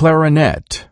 clarinet.